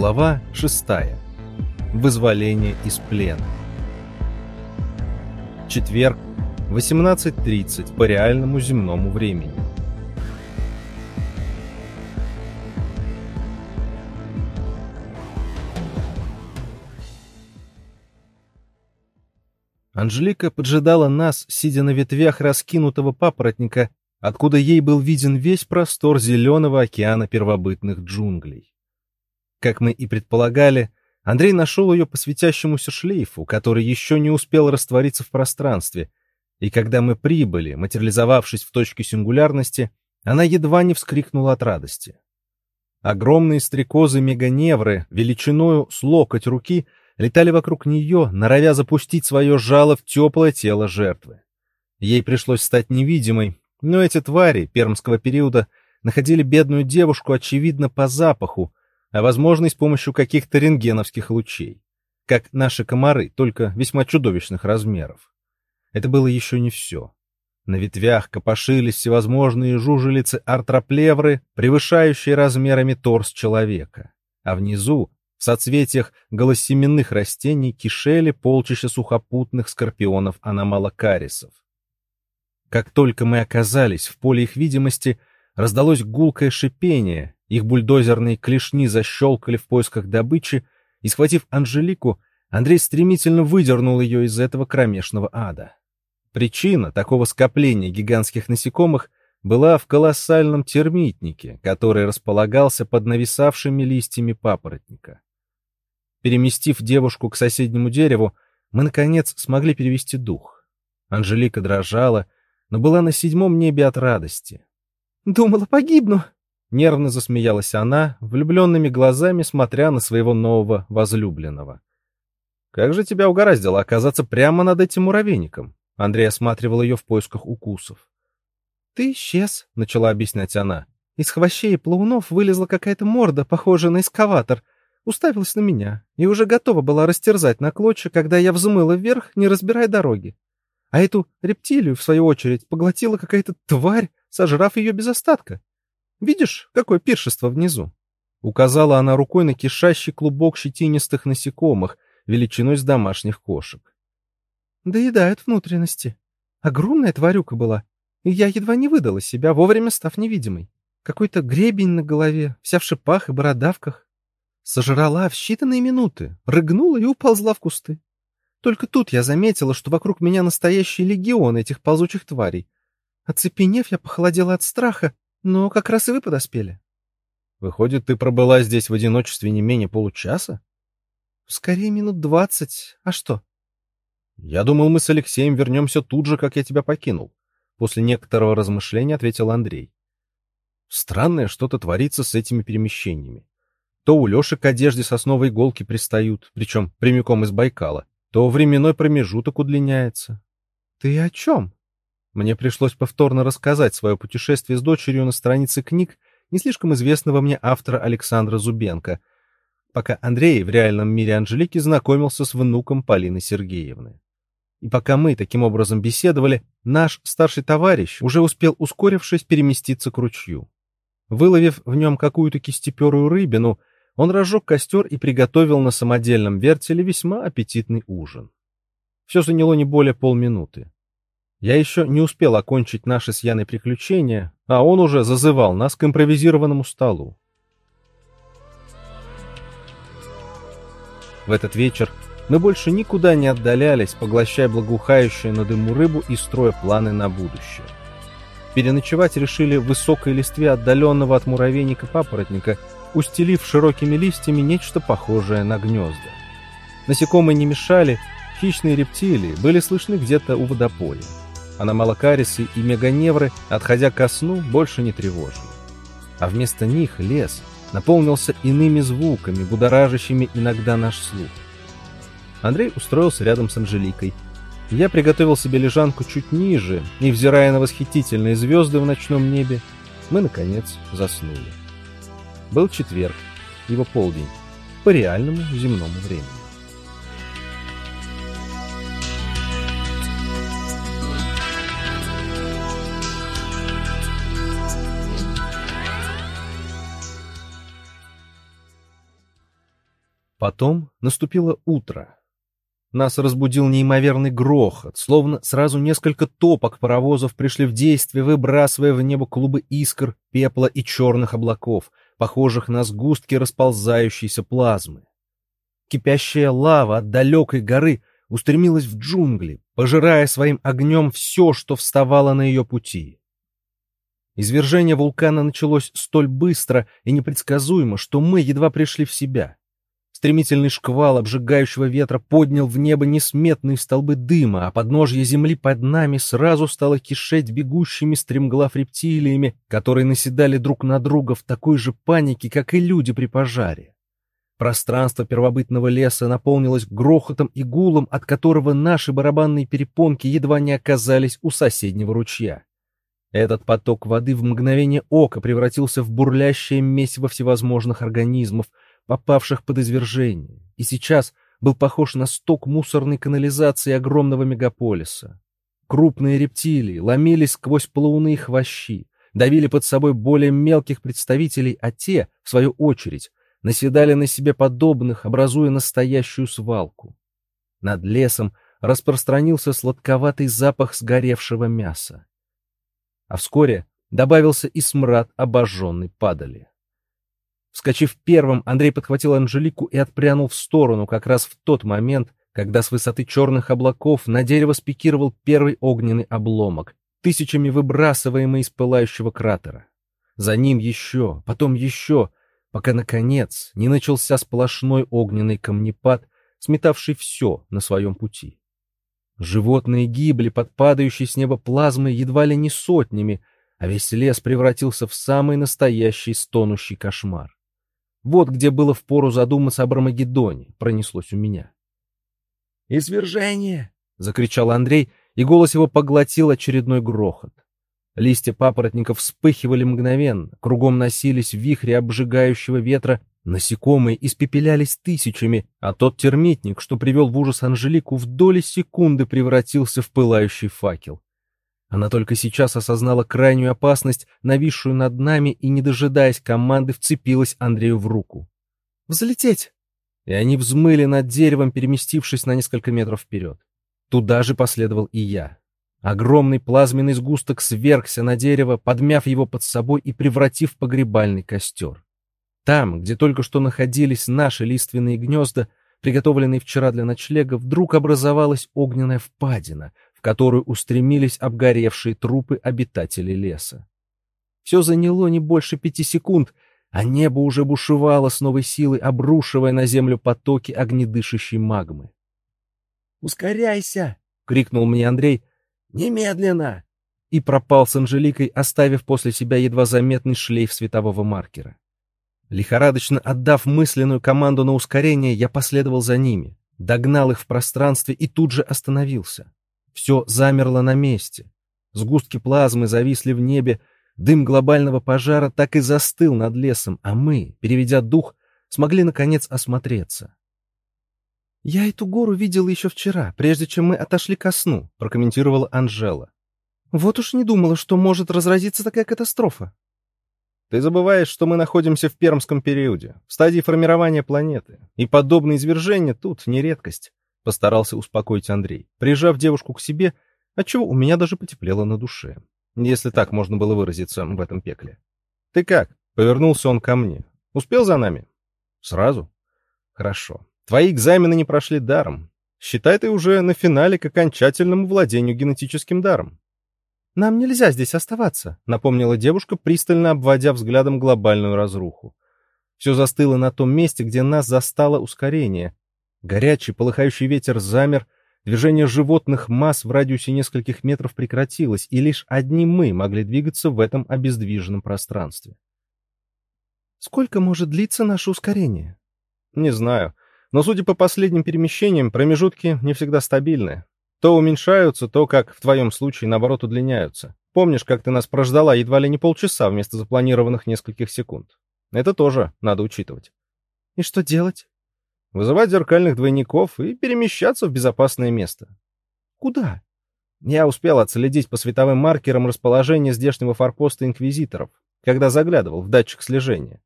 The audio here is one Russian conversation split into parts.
Глава 6. Вызволение из плена. Четверг, 18.30 по реальному земному времени. Анжелика поджидала нас, сидя на ветвях раскинутого папоротника, откуда ей был виден весь простор зеленого океана первобытных джунглей. Как мы и предполагали, Андрей нашел ее по светящемуся шлейфу, который еще не успел раствориться в пространстве, и когда мы прибыли, материализовавшись в точке сингулярности, она едва не вскрикнула от радости. Огромные стрекозы-меганевры, величиною с локоть руки — летали вокруг нее, норовя запустить свое жало в теплое тело жертвы. Ей пришлось стать невидимой, но эти твари пермского периода находили бедную девушку, очевидно, по запаху, а, возможно, и с помощью каких-то рентгеновских лучей. Как наши комары, только весьма чудовищных размеров. Это было еще не все. На ветвях копошились всевозможные жужелицы-артроплевры, превышающие размерами торс человека. А внизу в соцветиях голосеменных растений кишели полчища сухопутных скорпионов аномалокарисов. Как только мы оказались в поле их видимости, раздалось гулкое шипение, их бульдозерные клешни защелкали в поисках добычи, и, схватив Анжелику, Андрей стремительно выдернул ее из этого кромешного ада. Причина такого скопления гигантских насекомых была в колоссальном термитнике, который располагался под нависавшими листьями папоротника. Переместив девушку к соседнему дереву, мы, наконец, смогли перевести дух. Анжелика дрожала, но была на седьмом небе от радости. «Думала, погибну!» Нервно засмеялась она, влюбленными глазами смотря на своего нового возлюбленного. «Как же тебя угораздило оказаться прямо над этим муравейником?» Андрей осматривал ее в поисках укусов. «Ты исчез», — начала объяснять она. «Из хвощей и плаунов вылезла какая-то морда, похожая на эскаватор, уставилась на меня и уже готова была растерзать на клочья, когда я взмыла вверх, не разбирая дороги. А эту рептилию, в свою очередь, поглотила какая-то тварь, сожрав ее без остатка. Видишь, какое пиршество внизу? Указала она рукой на кишащий клубок щетинистых насекомых, величиной с домашних кошек. Доедают внутренности. Огромная тварюка была, и я едва не выдала себя, вовремя став невидимой. Какой-то гребень на голове, вся в шипах и бородавках. Сожрала в считанные минуты, рыгнула и уползла в кусты. Только тут я заметила, что вокруг меня настоящий легион этих ползучих тварей. Оцепенев, я похолодела от страха, но как раз и вы подоспели. Выходит, ты пробыла здесь в одиночестве не менее получаса? Скорее минут двадцать. А что? Я думал, мы с Алексеем вернемся тут же, как я тебя покинул. После некоторого размышления ответил Андрей. Странное что-то творится с этими перемещениями. То у Леши к одежде сосновой иголки пристают, причем прямиком из Байкала, то временной промежуток удлиняется. Ты о чем? Мне пришлось повторно рассказать свое путешествие с дочерью на странице книг не слишком известного мне автора Александра Зубенко, пока Андрей в реальном мире Анжелики знакомился с внуком Полины Сергеевны. И пока мы таким образом беседовали, наш старший товарищ уже успел, ускорившись, переместиться к ручью. Выловив в нем какую-то кистеперую рыбину, он разжег костер и приготовил на самодельном вертеле весьма аппетитный ужин. Все заняло не более полминуты. Я еще не успел окончить наши с Яной приключения, а он уже зазывал нас к импровизированному столу. В этот вечер мы больше никуда не отдалялись, поглощая благоухающую на дыму рыбу и строя планы на будущее. Переночевать решили в высокой листве отдаленного от муравейника папоротника – устелив широкими листьями нечто похожее на гнезда. Насекомые не мешали, хищные рептилии были слышны где-то у водопоя. Аномалокарисы и меганевры, отходя ко сну, больше не тревожили. А вместо них лес наполнился иными звуками, будоражащими иногда наш слух. Андрей устроился рядом с Анжеликой. Я приготовил себе лежанку чуть ниже, и, взирая на восхитительные звезды в ночном небе, мы, наконец, заснули. Был четверг, его полдень, по реальному земному времени. Потом наступило утро. Нас разбудил неимоверный грохот, словно сразу несколько топок паровозов пришли в действие, выбрасывая в небо клубы искр, пепла и черных облаков, похожих на сгустки расползающейся плазмы. Кипящая лава от далекой горы устремилась в джунгли, пожирая своим огнем все, что вставало на ее пути. Извержение вулкана началось столь быстро и непредсказуемо, что мы едва пришли в себя. Стремительный шквал обжигающего ветра поднял в небо несметные столбы дыма, а подножье земли под нами сразу стало кишеть бегущими стремглав рептилиями, которые наседали друг на друга в такой же панике, как и люди при пожаре. Пространство первобытного леса наполнилось грохотом и гулом, от которого наши барабанные перепонки едва не оказались у соседнего ручья. Этот поток воды в мгновение ока превратился в бурлящее месиво всевозможных организмов, попавших под извержение, и сейчас был похож на сток мусорной канализации огромного мегаполиса. Крупные рептилии ломились сквозь плавуны и хвощи, давили под собой более мелких представителей, а те, в свою очередь, наседали на себе подобных, образуя настоящую свалку. Над лесом распространился сладковатый запах сгоревшего мяса. А вскоре добавился и смрад обожженной падали. Вскочив первым, Андрей подхватил Анжелику и отпрянул в сторону как раз в тот момент, когда с высоты черных облаков на дерево спикировал первый огненный обломок, тысячами выбрасываемый из пылающего кратера. За ним еще, потом еще, пока, наконец, не начался сплошной огненный камнепад, сметавший все на своем пути. Животные гибли под падающей с неба плазмой едва ли не сотнями, а весь лес превратился в самый настоящий стонущий кошмар. Вот где было впору задуматься об Армагеддоне, пронеслось у меня. «Извержение!» — закричал Андрей, и голос его поглотил очередной грохот. Листья папоротников вспыхивали мгновенно, кругом носились вихри обжигающего ветра, насекомые испепелялись тысячами, а тот термитник, что привел в ужас Анжелику, в доли секунды превратился в пылающий факел. Она только сейчас осознала крайнюю опасность, нависшую над нами, и, не дожидаясь команды, вцепилась Андрею в руку. «Взлететь!» И они взмыли над деревом, переместившись на несколько метров вперед. Туда же последовал и я. Огромный плазменный сгусток свергся на дерево, подмяв его под собой и превратив погребальный костер. Там, где только что находились наши лиственные гнезда, приготовленные вчера для ночлега, вдруг образовалась огненная впадина, в которую устремились обгоревшие трупы обитателей леса. Все заняло не больше пяти секунд, а небо уже бушевало с новой силой, обрушивая на землю потоки огнедышащей магмы. «Ускоряйся!» — крикнул мне Андрей. «Немедленно!» И пропал с Анжеликой, оставив после себя едва заметный шлейф светового маркера. Лихорадочно отдав мысленную команду на ускорение, я последовал за ними, догнал их в пространстве и тут же остановился. Все замерло на месте. Сгустки плазмы зависли в небе, дым глобального пожара так и застыл над лесом, а мы, переведя дух, смогли наконец осмотреться. «Я эту гору видела еще вчера, прежде чем мы отошли ко сну», — прокомментировала Анжела. «Вот уж не думала, что может разразиться такая катастрофа». «Ты забываешь, что мы находимся в пермском периоде, в стадии формирования планеты, и подобные извержения тут не редкость. — постарался успокоить Андрей, прижав девушку к себе, отчего у меня даже потеплело на душе, если так можно было выразиться в этом пекле. «Ты как?» — повернулся он ко мне. «Успел за нами?» «Сразу?» «Хорошо. Твои экзамены не прошли даром. Считай ты уже на финале к окончательному владению генетическим даром». «Нам нельзя здесь оставаться», — напомнила девушка, пристально обводя взглядом глобальную разруху. Все застыло на том месте, где нас застало ускорение, Горячий, полыхающий ветер замер, движение животных масс в радиусе нескольких метров прекратилось, и лишь одни мы могли двигаться в этом обездвиженном пространстве. «Сколько может длиться наше ускорение?» «Не знаю, но, судя по последним перемещениям, промежутки не всегда стабильны. То уменьшаются, то, как в твоем случае, наоборот, удлиняются. Помнишь, как ты нас прождала едва ли не полчаса вместо запланированных нескольких секунд? Это тоже надо учитывать». «И что делать?» Вызывать зеркальных двойников и перемещаться в безопасное место. Куда? Я успел отследить по световым маркерам расположение здешнего форпоста инквизиторов, когда заглядывал в датчик слежения.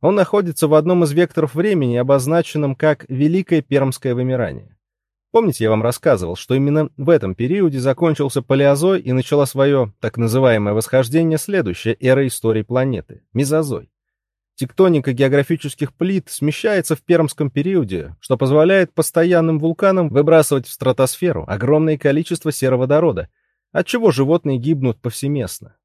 Он находится в одном из векторов времени, обозначенном как Великое Пермское вымирание. Помните, я вам рассказывал, что именно в этом периоде закончился палеозой и начала свое так называемое восхождение следующая эра истории планеты – мезозой. Тектоника географических плит смещается в пермском периоде, что позволяет постоянным вулканам выбрасывать в стратосферу огромное количество сероводорода, отчего животные гибнут повсеместно.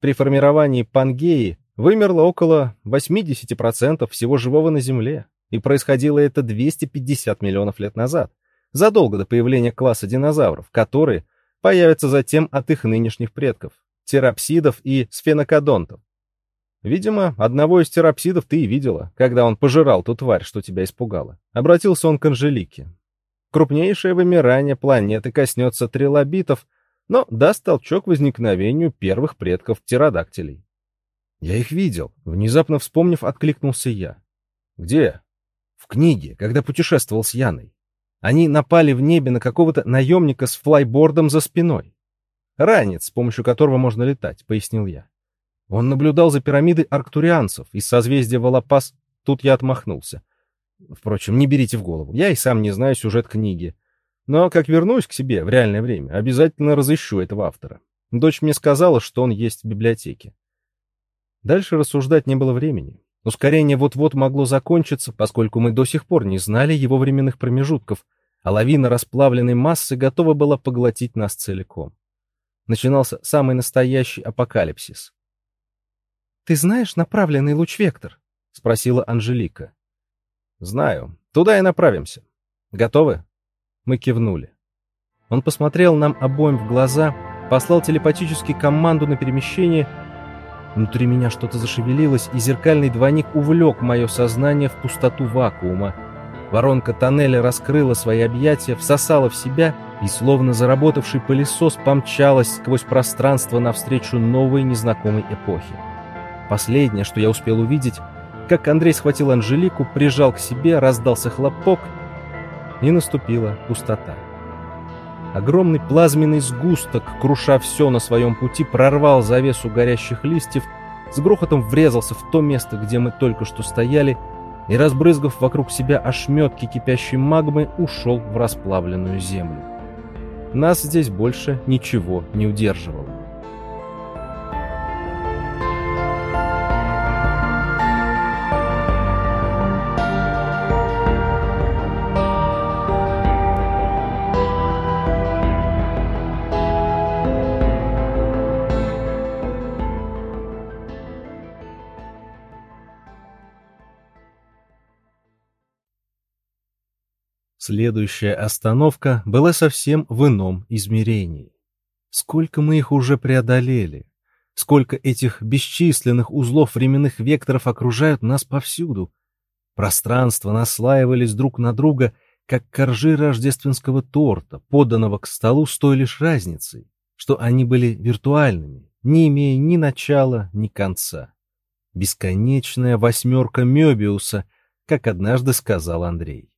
При формировании Пангеи вымерло около 80% всего живого на Земле, и происходило это 250 миллионов лет назад задолго до появления класса динозавров, которые появятся затем от их нынешних предков – терапсидов и сфенокодонтов. Видимо, одного из терапсидов ты и видела, когда он пожирал ту тварь, что тебя испугала. Обратился он к Анжелике. Крупнейшее вымирание планеты коснется трилобитов, но даст толчок возникновению первых предков птеродактилей. Я их видел. Внезапно вспомнив, откликнулся я. Где? В книге, когда путешествовал с Яной. Они напали в небе на какого-то наемника с флайбордом за спиной. Ранец, с помощью которого можно летать, пояснил я. Он наблюдал за пирамидой арктурианцев из созвездия Волопас. Тут я отмахнулся. Впрочем, не берите в голову. Я и сам не знаю сюжет книги. Но как вернусь к себе в реальное время, обязательно разыщу этого автора. Дочь мне сказала, что он есть в библиотеке. Дальше рассуждать не было времени. Ускорение вот-вот могло закончиться, поскольку мы до сих пор не знали его временных промежутков, а лавина расплавленной массы готова была поглотить нас целиком. Начинался самый настоящий апокалипсис. «Ты знаешь направленный луч-вектор?» — спросила Анжелика. «Знаю. Туда и направимся. Готовы?» Мы кивнули. Он посмотрел нам обоим в глаза, послал телепатически команду на перемещение — Внутри меня что-то зашевелилось, и зеркальный двойник увлек мое сознание в пустоту вакуума. Воронка тоннеля раскрыла свои объятия, всосала в себя и, словно заработавший пылесос, помчалась сквозь пространство навстречу новой незнакомой эпохе. Последнее, что я успел увидеть, как Андрей схватил Анжелику, прижал к себе, раздался хлопок, и наступила пустота. Огромный плазменный сгусток, круша все на своем пути, прорвал завесу горящих листьев, с грохотом врезался в то место, где мы только что стояли, и, разбрызгав вокруг себя ошметки кипящей магмы, ушел в расплавленную землю. Нас здесь больше ничего не удерживало. Следующая остановка была совсем в ином измерении. Сколько мы их уже преодолели, сколько этих бесчисленных узлов временных векторов окружают нас повсюду. Пространства наслаивались друг на друга, как коржи рождественского торта, поданного к столу с той лишь разницей, что они были виртуальными, не имея ни начала, ни конца. Бесконечная восьмерка Мёбиуса, как однажды сказал Андрей.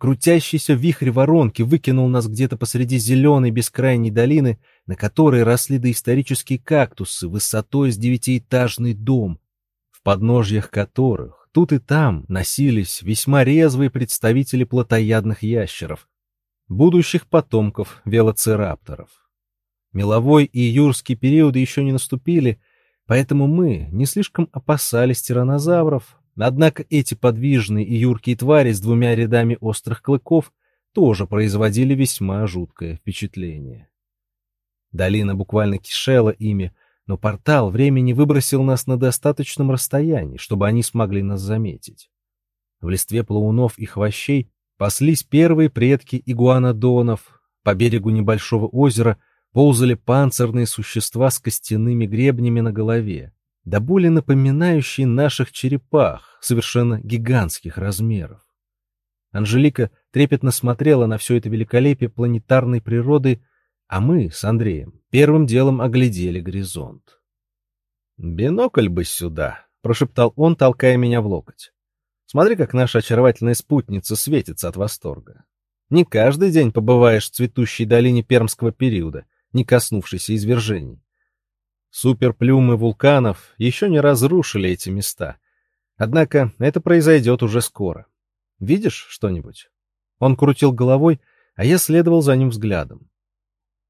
Крутящийся вихрь воронки выкинул нас где-то посреди зеленой бескрайней долины, на которой росли доисторические кактусы высотой с девятиэтажный дом, в подножьях которых тут и там носились весьма резвые представители плотоядных ящеров, будущих потомков велоцирапторов. Меловой и юрский периоды еще не наступили, поэтому мы не слишком опасались тиранозавров, Однако эти подвижные и юркие твари с двумя рядами острых клыков тоже производили весьма жуткое впечатление. Долина буквально кишела ими, но портал времени выбросил нас на достаточном расстоянии, чтобы они смогли нас заметить. В листве плаунов и хвощей паслись первые предки игуанодонов, по берегу небольшого озера ползали панцирные существа с костяными гребнями на голове да более напоминающие наших черепах, совершенно гигантских размеров. Анжелика трепетно смотрела на все это великолепие планетарной природы, а мы с Андреем первым делом оглядели горизонт. «Бинокль бы сюда!» — прошептал он, толкая меня в локоть. «Смотри, как наша очаровательная спутница светится от восторга. Не каждый день побываешь в цветущей долине пермского периода, не коснувшейся извержений. Суперплюмы вулканов еще не разрушили эти места, Однако это произойдет уже скоро. Видишь что-нибудь? Он крутил головой, а я следовал за ним взглядом.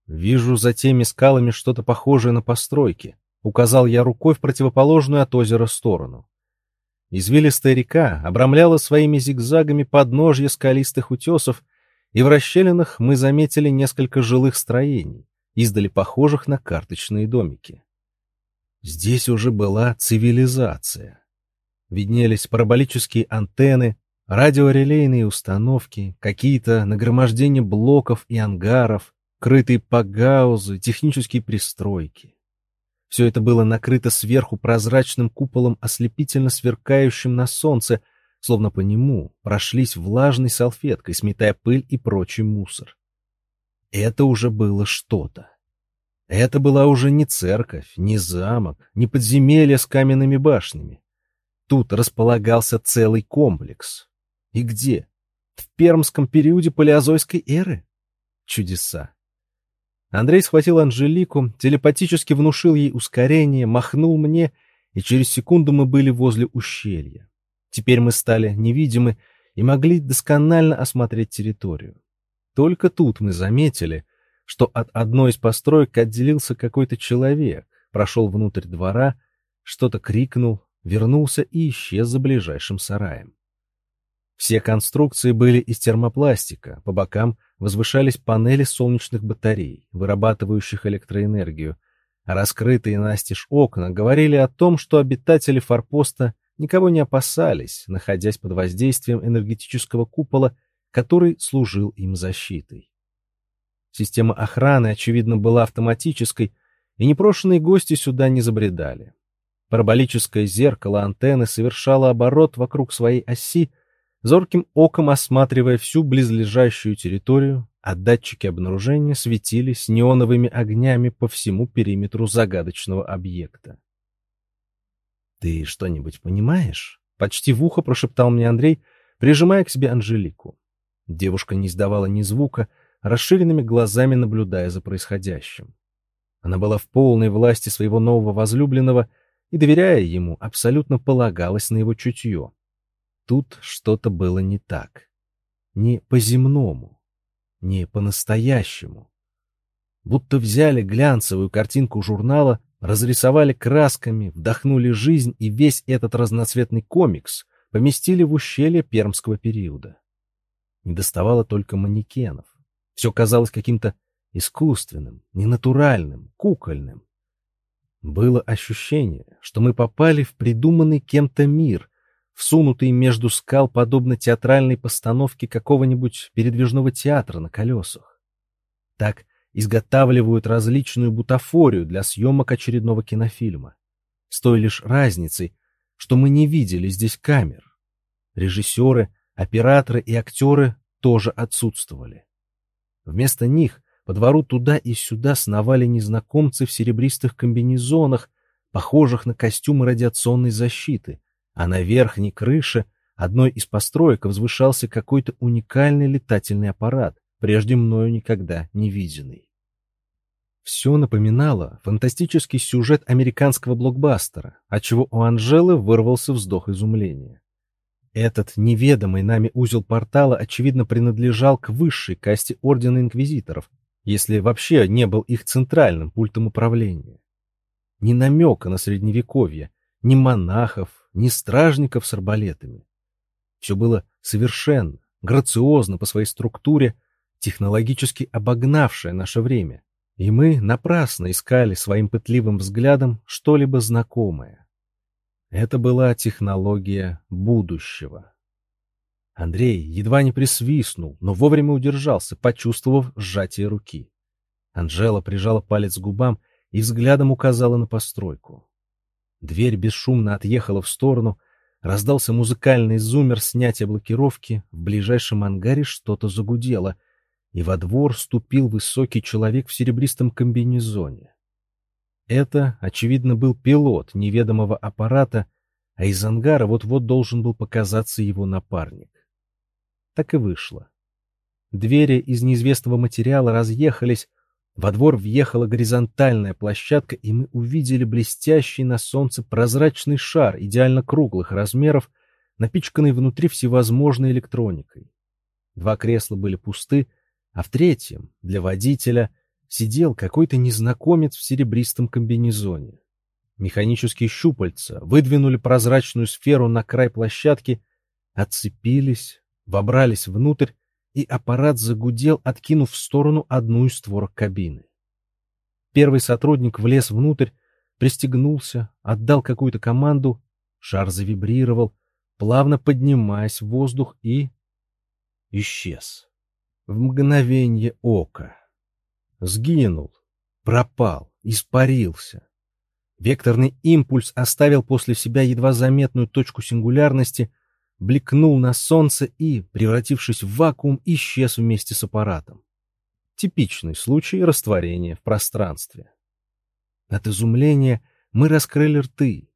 Вижу за теми скалами что-то похожее на постройки. Указал я рукой в противоположную от озера сторону. Извилистая река обрамляла своими зигзагами подножья скалистых утесов, и в расщелинах мы заметили несколько жилых строений, издали похожих на карточные домики. Здесь уже была цивилизация. Виднелись параболические антенны, радиорелейные установки, какие-то нагромождения блоков и ангаров, крытые погаузы, технические пристройки. Все это было накрыто сверху прозрачным куполом, ослепительно сверкающим на солнце, словно по нему прошлись влажной салфеткой, сметая пыль и прочий мусор. Это уже было что-то. Это была уже не церковь, не замок, не подземелье с каменными башнями. Тут располагался целый комплекс. И где? В пермском периоде палеозойской эры? Чудеса. Андрей схватил Анжелику, телепатически внушил ей ускорение, махнул мне, и через секунду мы были возле ущелья. Теперь мы стали невидимы и могли досконально осмотреть территорию. Только тут мы заметили, что от одной из построек отделился какой-то человек, прошел внутрь двора, что-то крикнул, вернулся и исчез за ближайшим сараем. Все конструкции были из термопластика, по бокам возвышались панели солнечных батарей, вырабатывающих электроэнергию, а раскрытые настежь окна говорили о том, что обитатели форпоста никого не опасались, находясь под воздействием энергетического купола, который служил им защитой. Система охраны, очевидно, была автоматической, и непрошенные гости сюда не забредали. Параболическое зеркало антенны совершало оборот вокруг своей оси, зорким оком осматривая всю близлежащую территорию, а датчики обнаружения светились неоновыми огнями по всему периметру загадочного объекта. «Ты что-нибудь понимаешь?» — почти в ухо прошептал мне Андрей, прижимая к себе Анжелику. Девушка не издавала ни звука, расширенными глазами наблюдая за происходящим. Она была в полной власти своего нового возлюбленного и, доверяя ему, абсолютно полагалась на его чутье. Тут что-то было не так. Не по-земному, не по-настоящему. Будто взяли глянцевую картинку журнала, разрисовали красками, вдохнули жизнь и весь этот разноцветный комикс поместили в ущелье пермского периода. Не доставало только манекенов. Все казалось каким-то искусственным, ненатуральным, кукольным. Было ощущение, что мы попали в придуманный кем-то мир, всунутый между скал, подобно театральной постановке какого-нибудь передвижного театра на колесах. Так изготавливают различную бутафорию для съемок очередного кинофильма. С той лишь разницей, что мы не видели здесь камер. Режиссеры, операторы и актеры тоже отсутствовали. Вместо них по двору туда и сюда сновали незнакомцы в серебристых комбинезонах, похожих на костюмы радиационной защиты, а на верхней крыше одной из построек возвышался какой-то уникальный летательный аппарат, прежде мною никогда не виденный. Все напоминало фантастический сюжет американского блокбастера, отчего у Анжелы вырвался вздох изумления. Этот неведомый нами узел портала, очевидно, принадлежал к высшей касте Ордена Инквизиторов, если вообще не был их центральным пультом управления. Ни намека на Средневековье, ни монахов, ни стражников с арбалетами. Все было совершенно, грациозно по своей структуре, технологически обогнавшее наше время, и мы напрасно искали своим пытливым взглядом что-либо знакомое. Это была технология будущего. Андрей едва не присвистнул, но вовремя удержался, почувствовав сжатие руки. Анжела прижала палец к губам и взглядом указала на постройку. Дверь бесшумно отъехала в сторону, раздался музыкальный зумер снятия блокировки, в ближайшем ангаре что-то загудело, и во двор ступил высокий человек в серебристом комбинезоне. Это, очевидно, был пилот неведомого аппарата, а из ангара вот-вот должен был показаться его напарник. Так и вышло. Двери из неизвестного материала разъехались, Во двор въехала горизонтальная площадка, и мы увидели блестящий на солнце прозрачный шар идеально круглых размеров, напичканный внутри всевозможной электроникой. Два кресла были пусты, а в третьем, для водителя, сидел какой-то незнакомец в серебристом комбинезоне. Механические щупальца выдвинули прозрачную сферу на край площадки, отцепились, вобрались внутрь, и аппарат загудел, откинув в сторону одну из створок кабины. Первый сотрудник влез внутрь, пристегнулся, отдал какую-то команду, шар завибрировал, плавно поднимаясь в воздух и... исчез. В мгновение ока. Сгинул, пропал, испарился. Векторный импульс оставил после себя едва заметную точку сингулярности, бликнул на солнце и, превратившись в вакуум, исчез вместе с аппаратом. Типичный случай растворения в пространстве. От изумления мы раскрыли рты.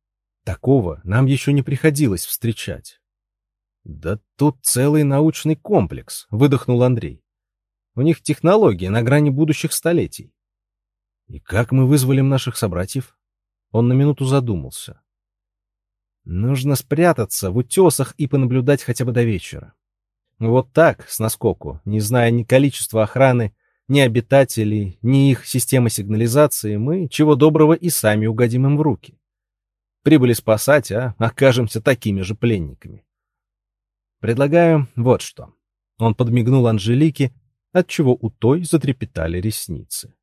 Такого нам еще не приходилось встречать. «Да тут целый научный комплекс», — выдохнул Андрей. «У них технологии на грани будущих столетий». «И как мы вызволим наших собратьев?» Он на минуту задумался. Нужно спрятаться в утесах и понаблюдать хотя бы до вечера. Вот так, с наскоку, не зная ни количества охраны, ни обитателей, ни их системы сигнализации, мы, чего доброго, и сами угодим им в руки. Прибыли спасать, а окажемся такими же пленниками. Предлагаю вот что. Он подмигнул Анжелике, отчего у той затрепетали ресницы.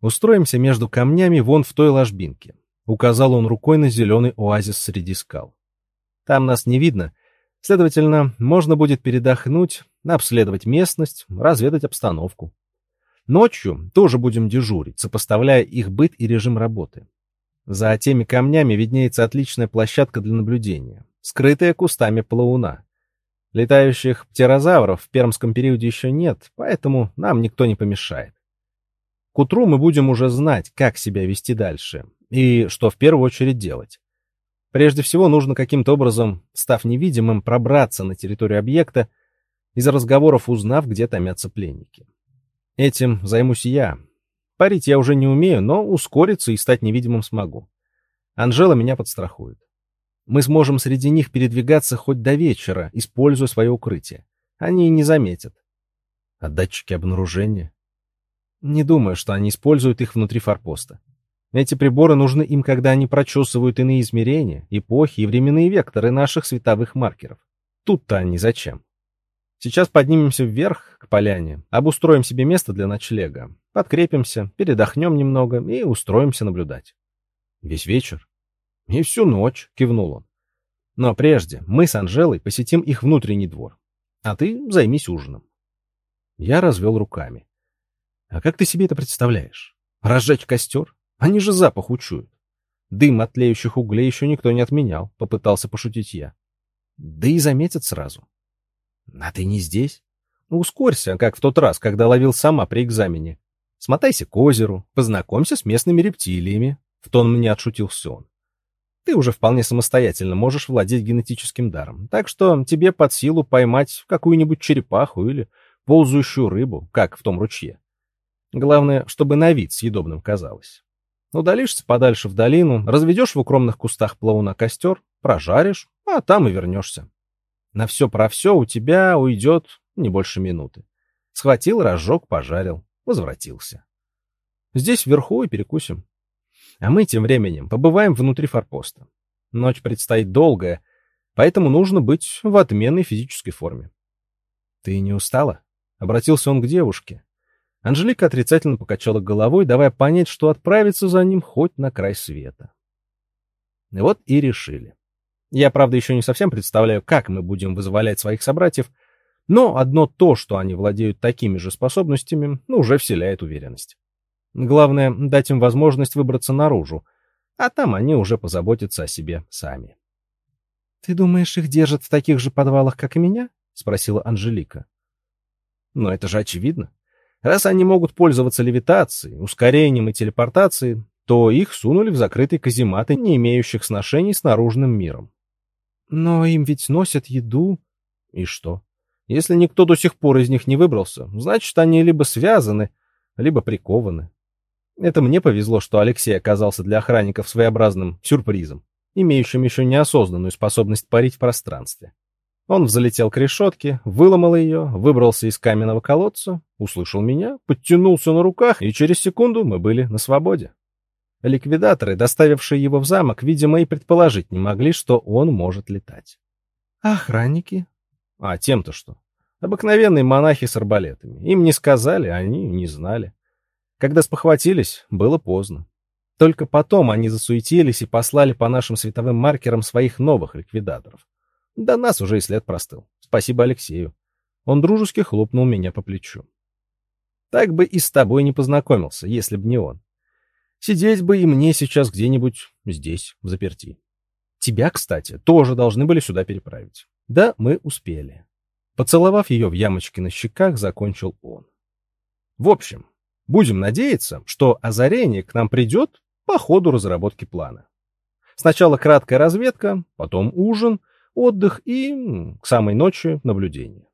Устроимся между камнями вон в той ложбинке. Указал он рукой на зеленый оазис среди скал. Там нас не видно, следовательно, можно будет передохнуть, обследовать местность, разведать обстановку. Ночью тоже будем дежурить, сопоставляя их быт и режим работы. За теми камнями виднеется отличная площадка для наблюдения, скрытая кустами плауна. Летающих птерозавров в пермском периоде еще нет, поэтому нам никто не помешает. К утру мы будем уже знать, как себя вести дальше, и что в первую очередь делать. Прежде всего нужно каким-то образом, став невидимым, пробраться на территорию объекта, из разговоров узнав, где томятся пленники. Этим займусь я. Парить я уже не умею, но ускориться и стать невидимым смогу. Анжела меня подстрахует. Мы сможем среди них передвигаться хоть до вечера, используя свое укрытие. Они не заметят. А датчики обнаружения? Не думаю, что они используют их внутри форпоста. Эти приборы нужны им, когда они прочесывают иные измерения, эпохи и временные векторы наших световых маркеров. Тут-то они зачем? Сейчас поднимемся вверх, к поляне, обустроим себе место для ночлега, подкрепимся, передохнем немного и устроимся наблюдать. Весь вечер? И всю ночь, кивнул он. Но прежде мы с Анжелой посетим их внутренний двор. А ты займись ужином. Я развел руками. А как ты себе это представляешь? Разжечь костер? Они же запах учуют. Дым от тлеющих углей еще никто не отменял, попытался пошутить я. Да и заметят сразу. А ты не здесь? Ускорься, как в тот раз, когда ловил сама при экзамене. Смотайся к озеру, познакомься с местными рептилиями. В тон мне отшутился он. Ты уже вполне самостоятельно можешь владеть генетическим даром, так что тебе под силу поймать какую-нибудь черепаху или ползающую рыбу, как в том ручье. Главное, чтобы на вид съедобным казалось. Удалишься подальше в долину, разведешь в укромных кустах плауна костер, прожаришь, а там и вернешься. На все про все у тебя уйдет не больше минуты. Схватил, разжег, пожарил, возвратился. Здесь вверху и перекусим. А мы тем временем побываем внутри форпоста. Ночь предстоит долгая, поэтому нужно быть в отменной физической форме. — Ты не устала? — обратился он к девушке, Анжелика отрицательно покачала головой, давая понять, что отправиться за ним хоть на край света. И вот и решили. Я, правда, еще не совсем представляю, как мы будем вызволять своих собратьев, но одно то, что они владеют такими же способностями, ну, уже вселяет уверенность. Главное — дать им возможность выбраться наружу, а там они уже позаботятся о себе сами. — Ты думаешь, их держат в таких же подвалах, как и меня? — спросила Анжелика. — Но это же очевидно. Раз они могут пользоваться левитацией, ускорением и телепортацией, то их сунули в закрытые казематы, не имеющих сношений с наружным миром. Но им ведь носят еду. И что? Если никто до сих пор из них не выбрался, значит, они либо связаны, либо прикованы. Это мне повезло, что Алексей оказался для охранников своеобразным сюрпризом, имеющим еще неосознанную способность парить в пространстве. Он взлетел к решетке, выломал ее, выбрался из каменного колодца, услышал меня, подтянулся на руках, и через секунду мы были на свободе. Ликвидаторы, доставившие его в замок, видимо, и предположить не могли, что он может летать. А охранники? А тем-то что? Обыкновенные монахи с арбалетами. Им не сказали, они не знали. Когда спохватились, было поздно. Только потом они засуетились и послали по нашим световым маркерам своих новых ликвидаторов. До нас уже и след простыл. Спасибо Алексею. Он дружески хлопнул меня по плечу. Так бы и с тобой не познакомился, если б не он. Сидеть бы и мне сейчас где-нибудь здесь, в заперти. Тебя, кстати, тоже должны были сюда переправить. Да, мы успели. Поцеловав ее в ямочке на щеках, закончил он. В общем, будем надеяться, что озарение к нам придет по ходу разработки плана. Сначала краткая разведка, потом ужин, отдых и, к самой ночи, наблюдение.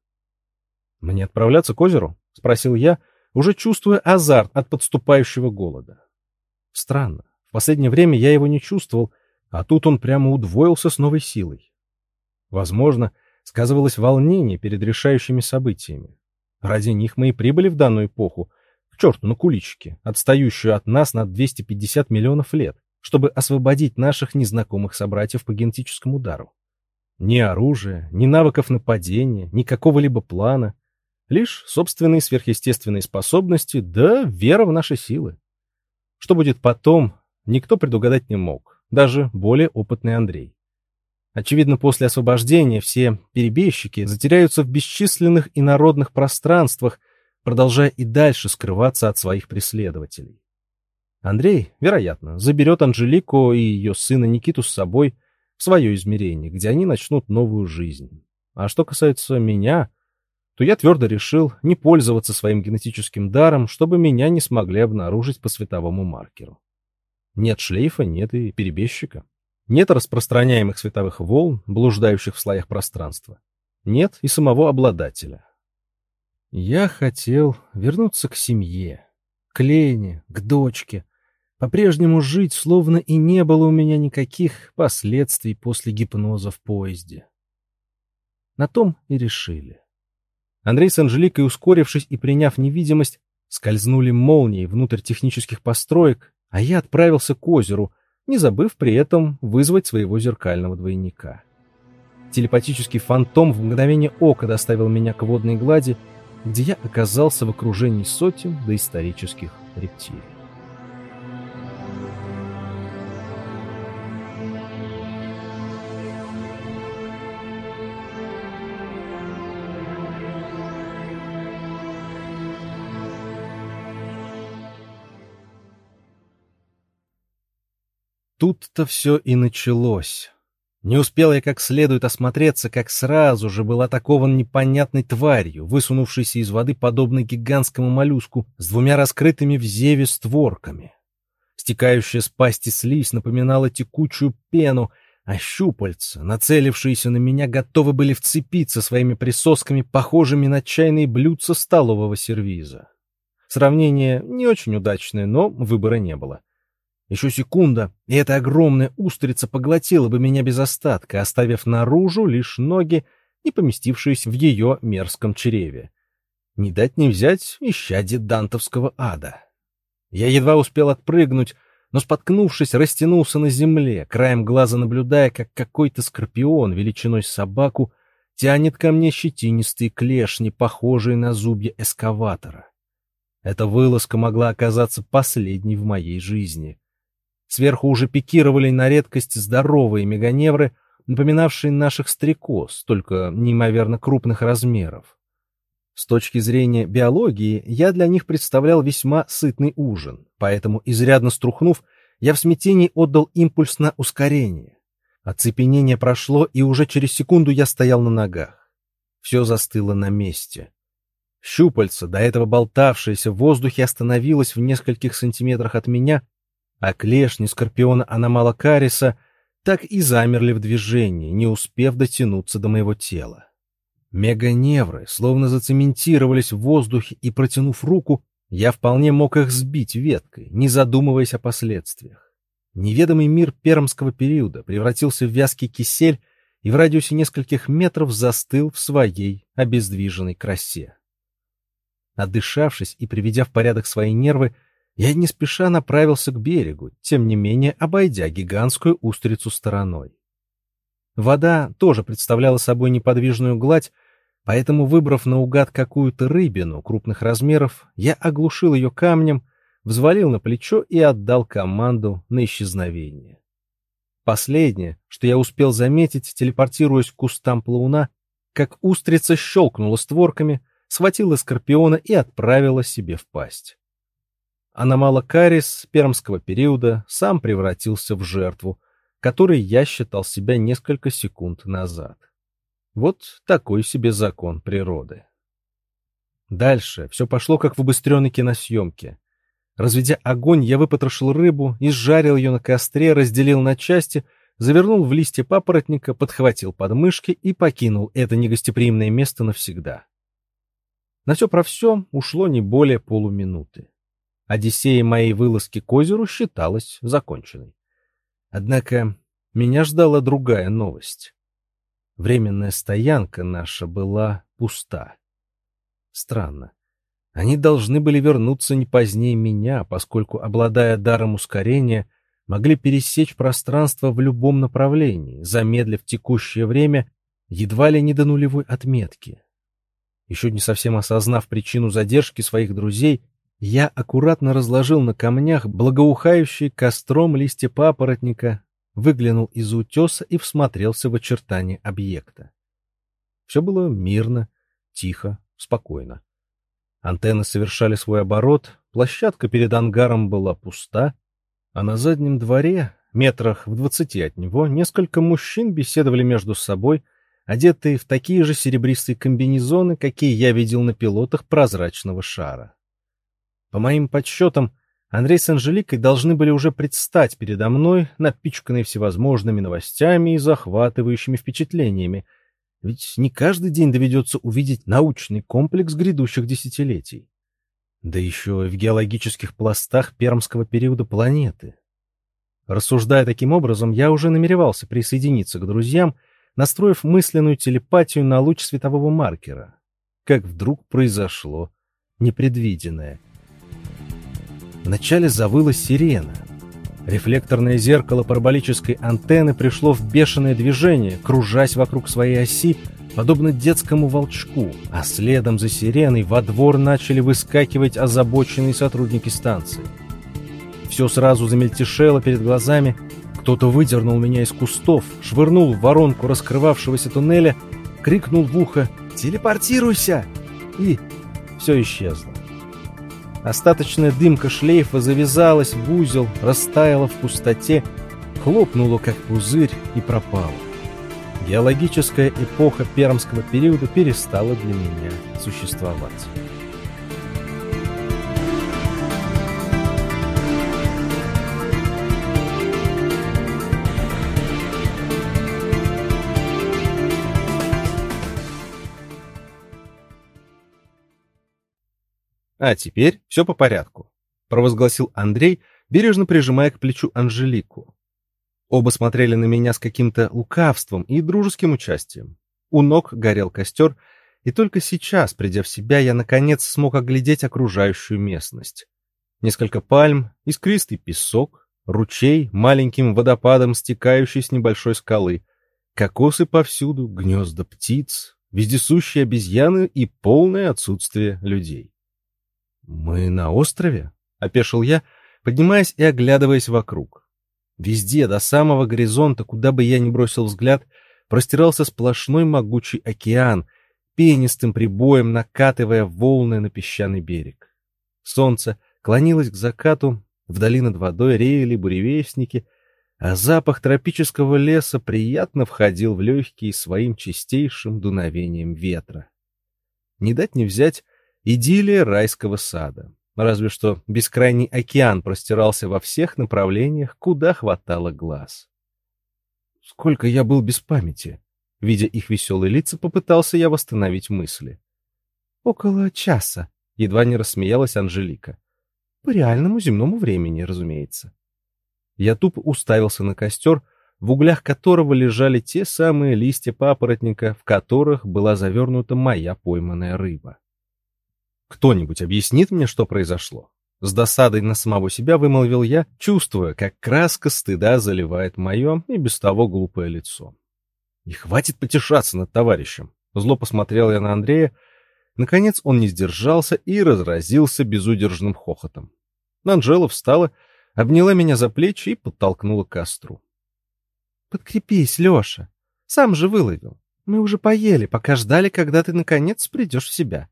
«Мне отправляться к озеру?» — спросил я, уже чувствуя азарт от подступающего голода. Странно, в последнее время я его не чувствовал, а тут он прямо удвоился с новой силой. Возможно, сказывалось волнение перед решающими событиями. Ради них мы и прибыли в данную эпоху, к черту на куличке, отстающую от нас на 250 миллионов лет, чтобы освободить наших незнакомых собратьев по генетическому удару. Ни оружия, ни навыков нападения, ни какого-либо плана, лишь собственные сверхъестественные способности да вера в наши силы. Что будет потом, никто предугадать не мог, даже более опытный Андрей. Очевидно, после освобождения все перебежчики затеряются в бесчисленных инородных пространствах, продолжая и дальше скрываться от своих преследователей. Андрей, вероятно, заберет Анжелику и ее сына Никиту с собой в свое измерение, где они начнут новую жизнь. А что касается меня, то я твердо решил не пользоваться своим генетическим даром, чтобы меня не смогли обнаружить по световому маркеру. Нет шлейфа, нет и перебежчика. Нет распространяемых световых волн, блуждающих в слоях пространства. Нет и самого обладателя. Я хотел вернуться к семье, к Лене, к дочке, по-прежнему жить, словно и не было у меня никаких последствий после гипноза в поезде. На том и решили. Андрей с Анжеликой, ускорившись и приняв невидимость, скользнули молнией внутрь технических построек, а я отправился к озеру, не забыв при этом вызвать своего зеркального двойника. Телепатический фантом в мгновение ока доставил меня к водной глади, где я оказался в окружении сотен доисторических рептилий. Тут-то все и началось. Не успел я как следует осмотреться, как сразу же был атакован непонятной тварью, высунувшейся из воды подобно гигантскому моллюску с двумя раскрытыми в зеве створками. Стекающая с пасти слизь напоминала текучую пену, а щупальца, нацелившиеся на меня, готовы были вцепиться своими присосками, похожими на чайные блюдца столового сервиза. Сравнение не очень удачное, но выбора не было. Еще секунда, и эта огромная устрица поглотила бы меня без остатка, оставив наружу лишь ноги, не поместившиеся в ее мерзком чреве. Не дать не взять исчадие дантовского ада. Я едва успел отпрыгнуть, но, споткнувшись, растянулся на земле, краем глаза наблюдая, как какой-то скорпион величиной собаку тянет ко мне щетинистые клешни, похожие на зубья эскаватора. Эта вылазка могла оказаться последней в моей жизни. Сверху уже пикировали на редкость здоровые меганевры, напоминавшие наших стрекоз, только неимоверно крупных размеров. С точки зрения биологии, я для них представлял весьма сытный ужин, поэтому, изрядно струхнув, я в смятении отдал импульс на ускорение. Оцепенение прошло, и уже через секунду я стоял на ногах. Все застыло на месте. Щупальце, до этого болтавшееся в воздухе, остановилось в нескольких сантиметрах от меня а клешни скорпиона Аномала Кариса так и замерли в движении, не успев дотянуться до моего тела. Меганевры словно зацементировались в воздухе и, протянув руку, Я вполне мог их сбить веткой, не задумываясь о последствиях. Неведомый мир пермского периода превратился в вязкий кисель и в радиусе нескольких метров застыл в своей обездвиженной красе. Отдышавшись и приведя в порядок свои нервы, я не спеша направился к берегу, тем не менее обойдя гигантскую устрицу стороной. Вода тоже представляла собой неподвижную гладь, поэтому, выбрав наугад какую-то рыбину крупных размеров, я оглушил ее камнем, взвалил на плечо и отдал команду на исчезновение. Последнее, что я успел заметить, телепортируясь к кустам плауна, как устрица щелкнула створками, схватила скорпиона и отправила себе в пасть. Аномала Карис пермского периода сам превратился в жертву, которой я считал себя несколько секунд назад. Вот такой себе закон природы. Дальше все пошло как в убыстренной киносъемке. Разведя огонь, я выпотрошил рыбу, изжарил ее на костре, разделил на части, завернул в листья папоротника, подхватил подмышки и покинул это негостеприимное место навсегда. На все про все ушло не более полуминуты. Одиссея моей вылазки к озеру считалась законченной. Однако меня ждала другая новость. Временная стоянка наша была пуста. Странно. Они должны были вернуться не позднее меня, поскольку, обладая даром ускорения, могли пересечь пространство в любом направлении, замедлив текущее время едва ли не до нулевой отметки. Еще не совсем осознав причину задержки своих друзей, я аккуратно разложил на камнях благоухающие костром листья папоротника, выглянул из утеса и всмотрелся в очертания объекта. Все было мирно, тихо, спокойно. Антенны совершали свой оборот, площадка перед ангаром была пуста, а на заднем дворе, метрах в двадцати от него, несколько мужчин беседовали между собой, одетые в такие же серебристые комбинезоны, какие я видел на пилотах прозрачного шара. По моим подсчетам, Андрей с Анжеликой должны были уже предстать передо мной, напичканные всевозможными новостями и захватывающими впечатлениями, ведь не каждый день доведется увидеть научный комплекс грядущих десятилетий. Да еще и в геологических пластах пермского периода планеты. Рассуждая таким образом, я уже намеревался присоединиться к друзьям, настроив мысленную телепатию на луч светового маркера. Как вдруг произошло непредвиденное — Вначале завыла сирена. Рефлекторное зеркало параболической антенны пришло в бешеное движение, кружась вокруг своей оси, подобно детскому волчку, а следом за сиреной во двор начали выскакивать озабоченные сотрудники станции. Все сразу замельтешело перед глазами, кто-то выдернул меня из кустов, швырнул в воронку раскрывавшегося туннеля, крикнул в ухо «Телепортируйся!» и все исчезло. Остаточная дымка шлейфа завязалась в узел, растаяла в пустоте, хлопнула как пузырь и пропала. Геологическая эпоха пермского периода перестала для меня существовать. А теперь все по порядку, провозгласил Андрей, бережно прижимая к плечу Анжелику. Оба смотрели на меня с каким-то лукавством и дружеским участием. У ног горел костер, и только сейчас, придя в себя, я наконец смог оглядеть окружающую местность. Несколько пальм, искристый песок, ручей, маленьким водопадом стекающий с небольшой скалы, кокосы повсюду, гнезда птиц, вездесущие обезьяны и полное отсутствие людей. «Мы на острове?» — опешил я, поднимаясь и оглядываясь вокруг. Везде, до самого горизонта, куда бы я ни бросил взгляд, простирался сплошной могучий океан, пенистым прибоем накатывая волны на песчаный берег. Солнце клонилось к закату, вдали над водой реяли буревестники, а запах тропического леса приятно входил в легкие своим чистейшим дуновением ветра. Не дать не взять Идиллия райского сада. Разве что бескрайний океан простирался во всех направлениях, куда хватало глаз. Сколько я был без памяти. Видя их веселые лица, попытался я восстановить мысли. Около часа, Едва не рассмеялась Анжелика. По реальному земному времени, разумеется. Я тупо уставился на костер, в углях которого лежали те самые листья папоротника, в которых была завернута моя пойманная рыба. Кто-нибудь объяснит мне, что произошло? С досадой на самого себя вымолвил я, чувствуя, как краска стыда заливает мое и без того глупое лицо. И хватит потешаться над товарищем. Зло посмотрел я на Андрея. Наконец он не сдержался и разразился безудержным хохотом. Анжела встала, обняла меня за плечи и подтолкнула к костру. Подкрепись, Леша. Сам же выловил. Мы уже поели, пока ждали, когда ты наконец придешь в себя.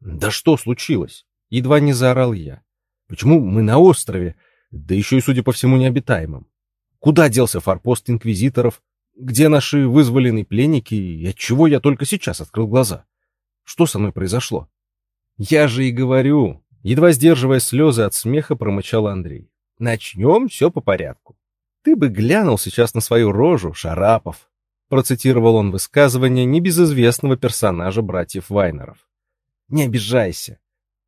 Да что случилось? Едва не заорал я. Почему мы на острове, да еще и, судя по всему, необитаемом? Куда делся форпост инквизиторов? Где наши вызволенные пленники и от чего я только сейчас открыл глаза? Что со мной произошло? Я же и говорю, едва сдерживая слезы от смеха, промычал Андрей. Начнем все по порядку. Ты бы глянул сейчас на свою рожу, Шарапов. Процитировал он высказывание небезызвестного персонажа братьев Вайнеров. Не обижайся.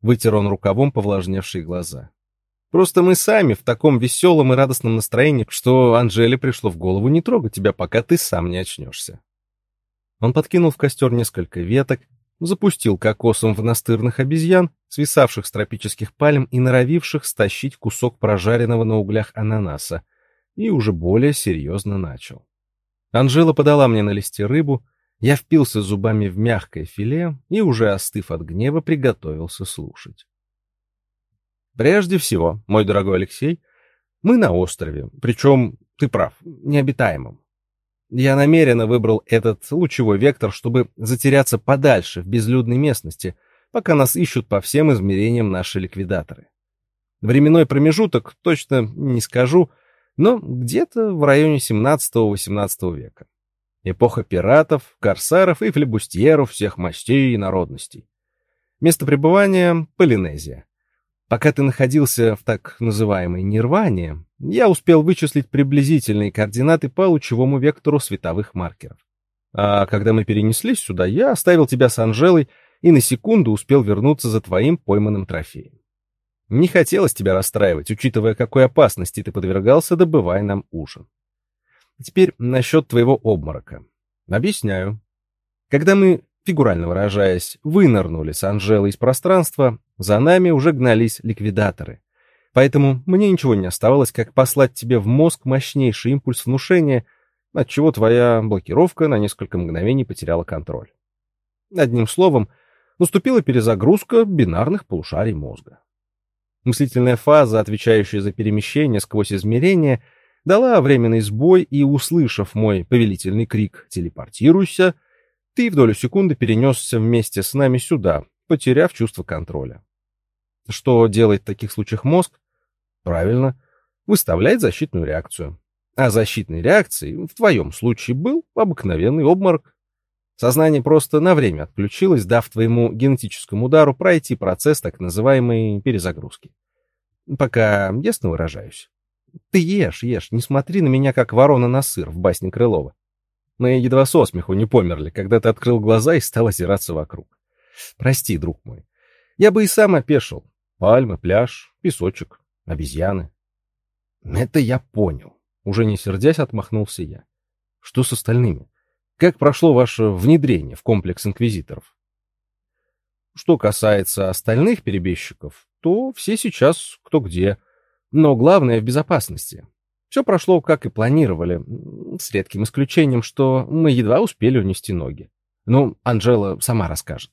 Вытер он рукавом повлажневшие глаза. Просто мы сами в таком веселом и радостном настроении, что Анжеле пришло в голову не трогать тебя, пока ты сам не очнешься. Он подкинул в костер несколько веток, запустил кокосом в настырных обезьян, свисавших с тропических пальм и норовивших стащить кусок прожаренного на углях ананаса, и уже более серьезно начал. Анжела подала мне на листе рыбу, я впился зубами в мягкое филе и, уже остыв от гнева, приготовился слушать. Прежде всего, мой дорогой Алексей, мы на острове, причем, ты прав, необитаемом. Я намеренно выбрал этот лучевой вектор, чтобы затеряться подальше в безлюдной местности, пока нас ищут по всем измерениям наши ликвидаторы. Временной промежуток точно не скажу, но где-то в районе 17-18 века. Эпоха пиратов, корсаров и флебустьеров всех мастей и народностей. Место пребывания — Полинезия. Пока ты находился в так называемой нирване, я успел вычислить приблизительные координаты по лучевому вектору световых маркеров. А когда мы перенеслись сюда, я оставил тебя с Анжелой и на секунду успел вернуться за твоим пойманным трофеем. Не хотелось тебя расстраивать, учитывая, какой опасности ты подвергался, добывая нам ужин. Теперь насчет твоего обморока. Объясняю. Когда мы, фигурально выражаясь, вынырнули с Анжелой из пространства, за нами уже гнались ликвидаторы. Поэтому мне ничего не оставалось, как послать тебе в мозг мощнейший импульс внушения, отчего твоя блокировка на несколько мгновений потеряла контроль. Одним словом, наступила перезагрузка бинарных полушарий мозга. Мыслительная фаза, отвечающая за перемещение сквозь измерения, дала временный сбой, и, услышав мой повелительный крик «Телепортируйся!», ты в долю секунды перенесся вместе с нами сюда, потеряв чувство контроля. Что делает в таких случаях мозг? Правильно, выставляет защитную реакцию. А защитной реакцией в твоем случае был обыкновенный обморок. Сознание просто на время отключилось, дав твоему генетическому удару пройти процесс так называемой перезагрузки. Пока ясно выражаюсь. Ты ешь, ешь, не смотри на меня, как ворона на сыр в басне Крылова. Мы едва со смеху не померли, когда ты открыл глаза и стал озираться вокруг. Прости, друг мой. Я бы и сам опешил. Пальмы, пляж, песочек, обезьяны. Это я понял. Уже не сердясь, отмахнулся я. Что с остальными? Как прошло ваше внедрение в комплекс инквизиторов? Что касается остальных перебежчиков, то все сейчас кто где. Но главное в безопасности. Все прошло, как и планировали, с редким исключением, что мы едва успели унести ноги. Ну, Анжела сама расскажет.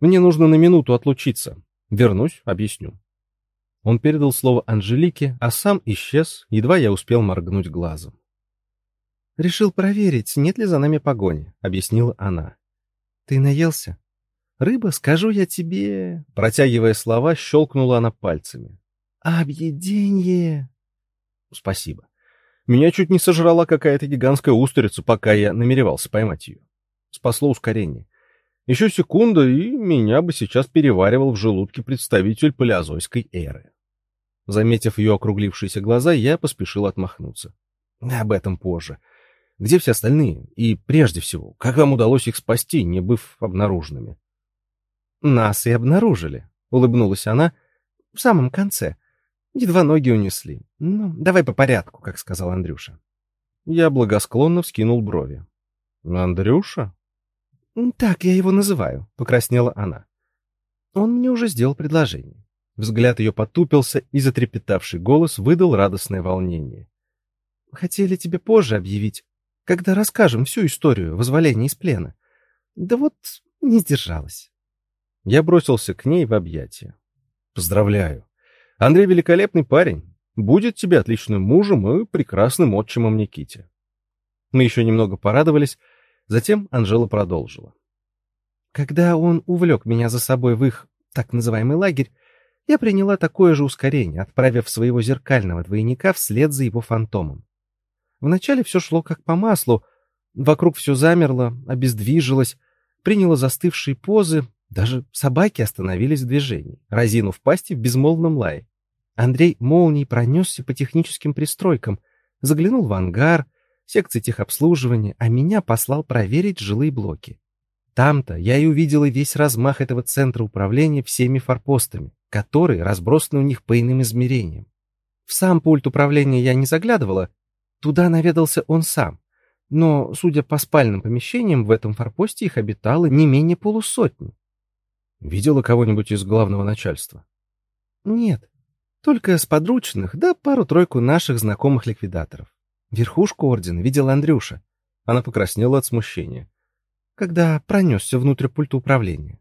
Мне нужно на минуту отлучиться. Вернусь, объясню. Он передал слово Анжелике, а сам исчез, едва я успел моргнуть глазом. «Решил проверить, нет ли за нами погони», — объяснила она. «Ты наелся? Рыба, скажу я тебе...» Протягивая слова, щелкнула она пальцами. «Объеденье!» «Спасибо. Меня чуть не сожрала какая-то гигантская устрица, пока я намеревался поймать ее. Спасло ускорение. Еще секунда, и меня бы сейчас переваривал в желудке представитель палеозойской эры. Заметив ее округлившиеся глаза, я поспешил отмахнуться. Об этом позже. Где все остальные? И прежде всего, как вам удалось их спасти, не быв обнаруженными? Нас и обнаружили. — улыбнулась она. «В самом конце. Едва ноги унесли. Ну, давай по порядку, как сказал Андрюша». Я благосклонно вскинул брови. «Андрюша?» «Так я его называю», — покраснела она. Он мне уже сделал предложение. Взгляд ее потупился, и затрепетавший голос выдал радостное волнение. «Хотели тебе позже объявить, когда расскажем всю историю вызволения из плена. Да вот не сдержалась». Я бросился к ней в объятия. «Поздравляю. Андрей великолепный парень. Будет тебе отличным мужем и прекрасным отчимом Никите». Мы еще немного порадовались, затем Анжела продолжила. Когда он увлек меня за собой в их так называемый лагерь, я приняла такое же ускорение, отправив своего зеркального двойника вслед за его фантомом. Вначале все шло как по маслу, вокруг все замерло, обездвижилось, приняло застывшие позы, даже собаки остановились в движении, разинув пасти в безмолвном лае. Андрей молнией пронесся по техническим пристройкам, заглянул в ангар, секции техобслуживания, а меня послал проверить жилые блоки. Там-то я и увидела весь размах этого центра управления всеми форпостами, которые разбросаны у них по иным измерениям. В сам пульт управления я не заглядывала, туда наведался он сам. Но, судя по спальным помещениям, в этом форпосте их обитало не менее полусотни. Видела кого-нибудь из главного начальства? Нет, только с подручных, да пару-тройку наших знакомых ликвидаторов. Верхушку ордена видел Андрюша. Она покраснела от смущения когда пронесся внутрь пульта управления.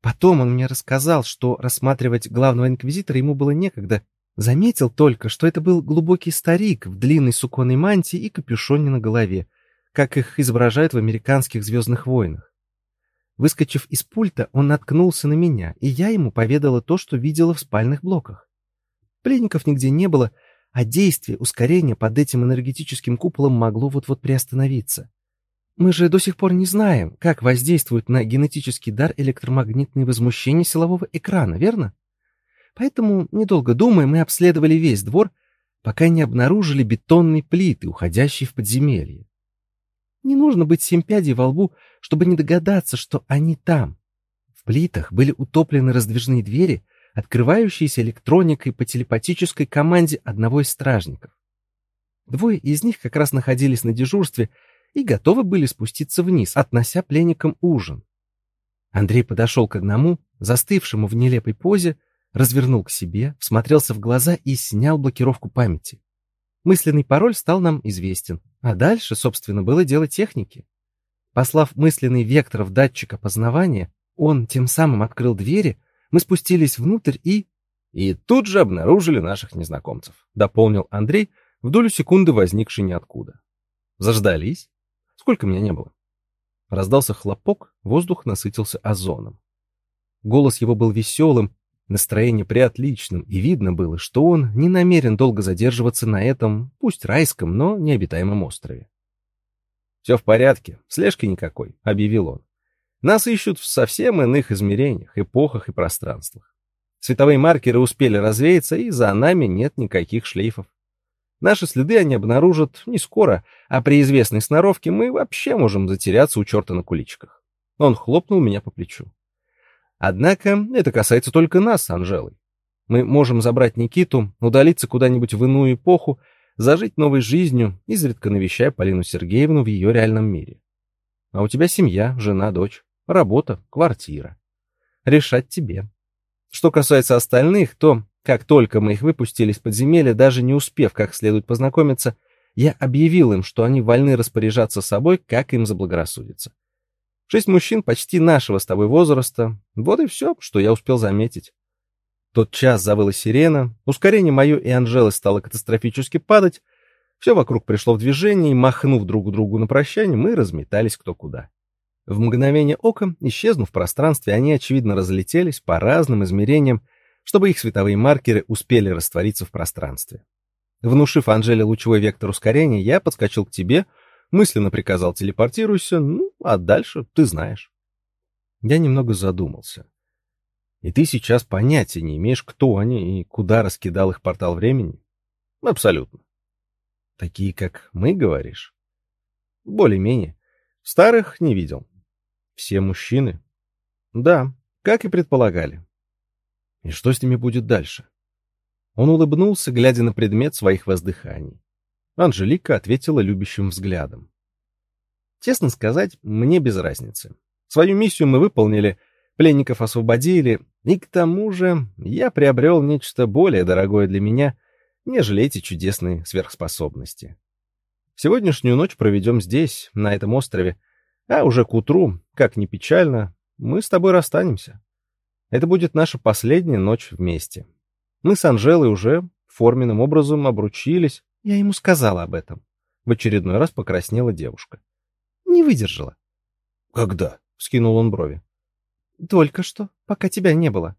Потом он мне рассказал, что рассматривать главного инквизитора ему было некогда. Заметил только, что это был глубокий старик в длинной суконной мантии и капюшоне на голове, как их изображают в американских «Звездных войнах». Выскочив из пульта, он наткнулся на меня, и я ему поведала то, что видела в спальных блоках. Пленников нигде не было, а действие ускорения под этим энергетическим куполом могло вот-вот приостановиться. Мы же до сих пор не знаем, как воздействуют на генетический дар электромагнитные возмущения силового экрана, верно? Поэтому, недолго думая, мы обследовали весь двор, пока не обнаружили бетонные плиты, уходящие в подземелье. Не нужно быть семь во лбу, чтобы не догадаться, что они там. В плитах были утоплены раздвижные двери, открывающиеся электроникой по телепатической команде одного из стражников. Двое из них как раз находились на дежурстве — и готовы были спуститься вниз, относя пленникам ужин. Андрей подошел к одному, застывшему в нелепой позе, развернул к себе, всмотрелся в глаза и снял блокировку памяти. Мысленный пароль стал нам известен, а дальше, собственно, было дело техники. Послав мысленный вектор в датчик опознавания, он тем самым открыл двери, мы спустились внутрь и... И тут же обнаружили наших незнакомцев, дополнил Андрей, в долю секунды возникший ниоткуда. Заждались, Сколько меня не было? Раздался хлопок, воздух насытился озоном. Голос его был веселым, настроение приотличным, и видно было, что он не намерен долго задерживаться на этом, пусть райском, но необитаемом острове. «Все в порядке, слежки никакой», — объявил он. «Нас ищут в совсем иных измерениях, эпохах и пространствах. Световые маркеры успели развеяться, и за нами нет никаких шлейфов. Наши следы они обнаружат не скоро, а при известной сноровке мы вообще можем затеряться у черта на куличках. Он хлопнул меня по плечу. Однако это касается только нас с Анжелой. Мы можем забрать Никиту, удалиться куда-нибудь в иную эпоху, зажить новой жизнью, изредка навещая Полину Сергеевну в ее реальном мире. А у тебя семья, жена, дочь, работа, квартира. Решать тебе. Что касается остальных, то как только мы их выпустили из подземелья, даже не успев как следует познакомиться, я объявил им, что они вольны распоряжаться собой, как им заблагорассудится. Шесть мужчин почти нашего с тобой возраста. Вот и все, что я успел заметить. Тот час завыла сирена, ускорение мое и Анжелы стало катастрофически падать, все вокруг пришло в движение, и, махнув друг другу на прощание, мы разметались кто куда. В мгновение ока, исчезнув в пространстве, они, очевидно, разлетелись по разным измерениям, чтобы их световые маркеры успели раствориться в пространстве. Внушив Анжеле лучевой вектор ускорения, я подскочил к тебе, мысленно приказал телепортируйся, ну, а дальше ты знаешь. Я немного задумался. И ты сейчас понятия не имеешь, кто они и куда раскидал их портал времени? Абсолютно. Такие, как мы, говоришь? Более-менее. Старых не видел. Все мужчины? Да, как и предполагали. И что с ними будет дальше? Он улыбнулся, глядя на предмет своих воздыханий. Анжелика ответила любящим взглядом. Честно сказать, мне без разницы. Свою миссию мы выполнили, пленников освободили, и к тому же я приобрел нечто более дорогое для меня, нежели эти чудесные сверхспособности. Сегодняшнюю ночь проведем здесь, на этом острове, а уже к утру, как ни печально, мы с тобой расстанемся. Это будет наша последняя ночь вместе. Мы с Анжелой уже форменным образом обручились. Я ему сказала об этом. В очередной раз покраснела девушка. Не выдержала. Когда? Скинул он брови. Только что, пока тебя не было.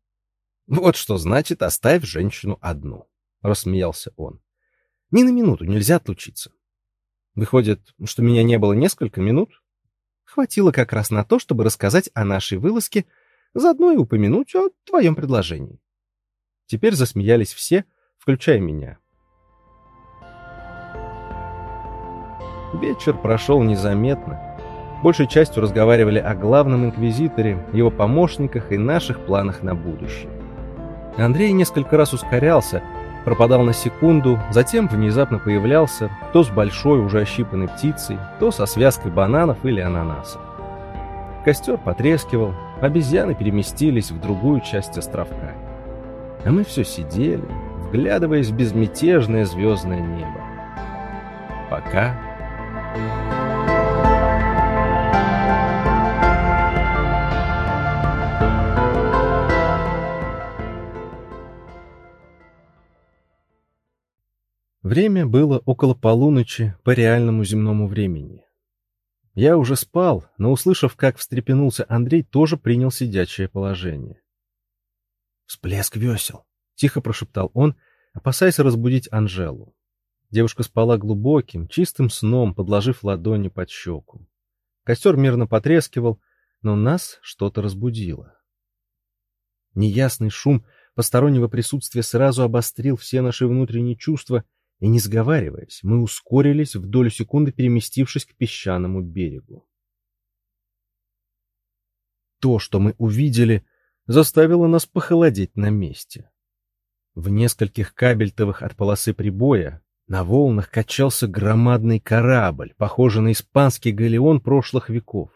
Вот что значит оставь женщину одну, рассмеялся он. Ни на минуту нельзя отлучиться. Выходит, что меня не было несколько минут? Хватило как раз на то, чтобы рассказать о нашей вылазке заодно и упомянуть о твоем предложении. Теперь засмеялись все, включая меня. Вечер прошел незаметно. Большей частью разговаривали о главном инквизиторе, его помощниках и наших планах на будущее. Андрей несколько раз ускорялся, пропадал на секунду, затем внезапно появлялся, то с большой уже ощипанной птицей, то со связкой бананов или ананасов. Костер потрескивал, обезьяны переместились в другую часть островка. А мы все сидели, вглядываясь в безмятежное звездное небо. Пока... Время было около полуночи по реальному земному времени. Я уже спал, но, услышав, как встрепенулся Андрей, тоже принял сидячее положение. «Всплеск весел», — тихо прошептал он, опасаясь разбудить Анжелу. Девушка спала глубоким, чистым сном, подложив ладони под щеку. Костер мирно потрескивал, но нас что-то разбудило. Неясный шум постороннего присутствия сразу обострил все наши внутренние чувства и, не сговариваясь, мы ускорились в долю секунды, переместившись к песчаному берегу. То, что мы увидели, заставило нас похолодеть на месте. В нескольких кабельтовых от полосы прибоя на волнах качался громадный корабль, похожий на испанский галеон прошлых веков.